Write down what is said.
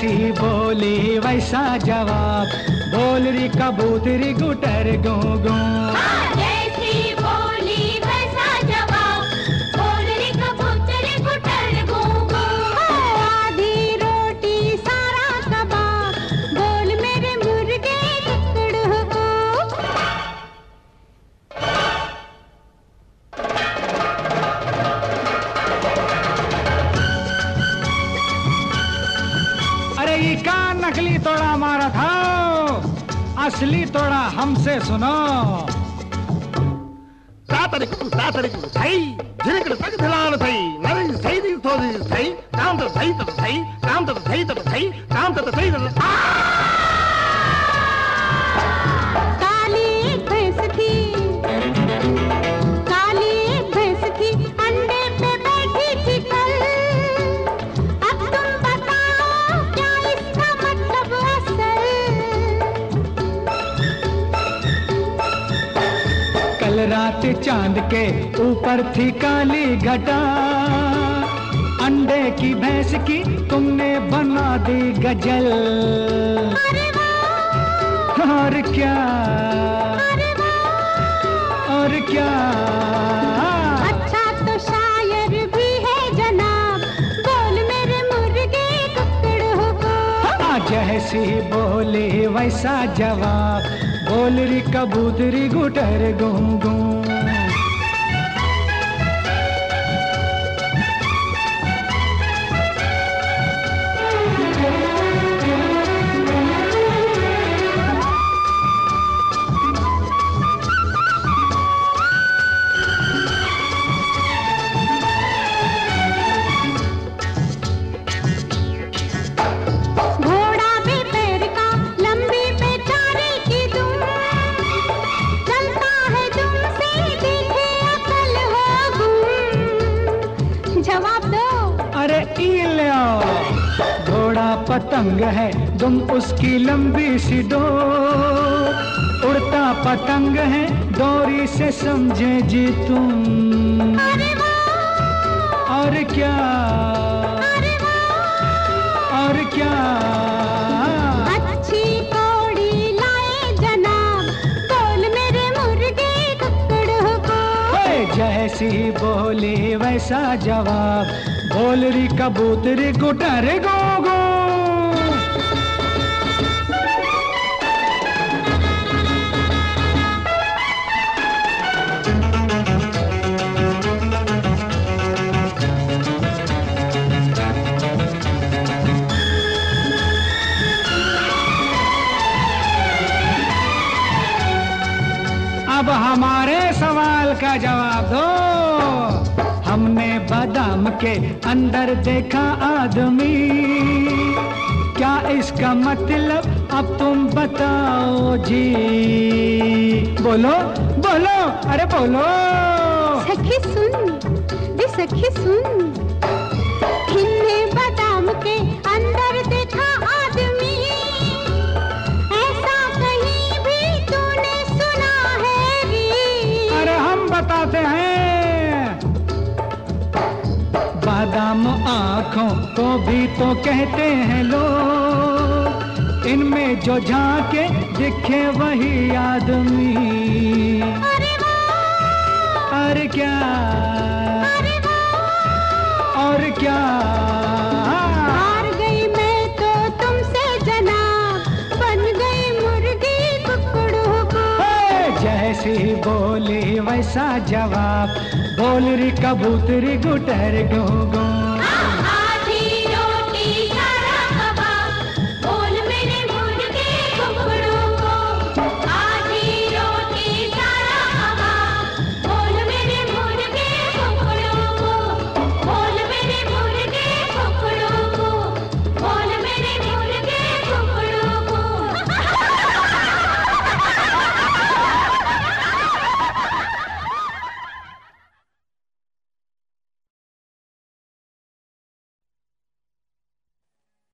जैसी बोली वैसा जवाब। बोल री कबूतरी गुटर गो गो। अरे ये का नकली तोड़ा मारा था असली तोड़ा हमसे सुनो ಸಾತರಿಕು ಸಾತರಿಕು ಸೈ ಜಿರಿಕಡು ತಗದಿಲಾನ ಸೈ ನರಿ ಸೈದಿ ತೋದಿ ಸೈ ಕಾಂತ ಸೈ ತದ ಸೈ ಕಾಂತ ಸೈ ತದ ಸೈ ಕಾಂತ ಸೈ ತದ रात चाँद के ऊपर थी काली घटा। अंडे की भैंस की तुमने बना दी गज़ल। और क्या? और क्या? अच्छा तो शायर भी है जनाब। बोल मेरे मुर्गे को। बोले वैसा जवाब। बोल री कबूतरी गुटर गुम गूं पतंग है तुम उसकी लंबी सी डो उड़ता पतंग है डोरी से समझे जी तुम। और क्या? और क्या? अच्छी कौड़ी लाए जनाब बोल मेरे मुर्गे कुकड़ को। ओए, जैसी बोली वैसा जवाब बोल री कबूतरी गुटर गो। हमारे सवाल का जवाब दो। हमने बादाम के अंदर देखा आदमी। क्या इसका मतलब अब तुम बताओ जी? बोलो बोलो, अरे बोलो। सखी सुन सखी सुन। बादाम के बादाम आँखों को भी तो कहते हैं लोग इनमें जो झाके दिखे वही आदमी। अरे अरे क्या बोली वैसा जवाब। बोल रे कबूतरी गुटर गो गो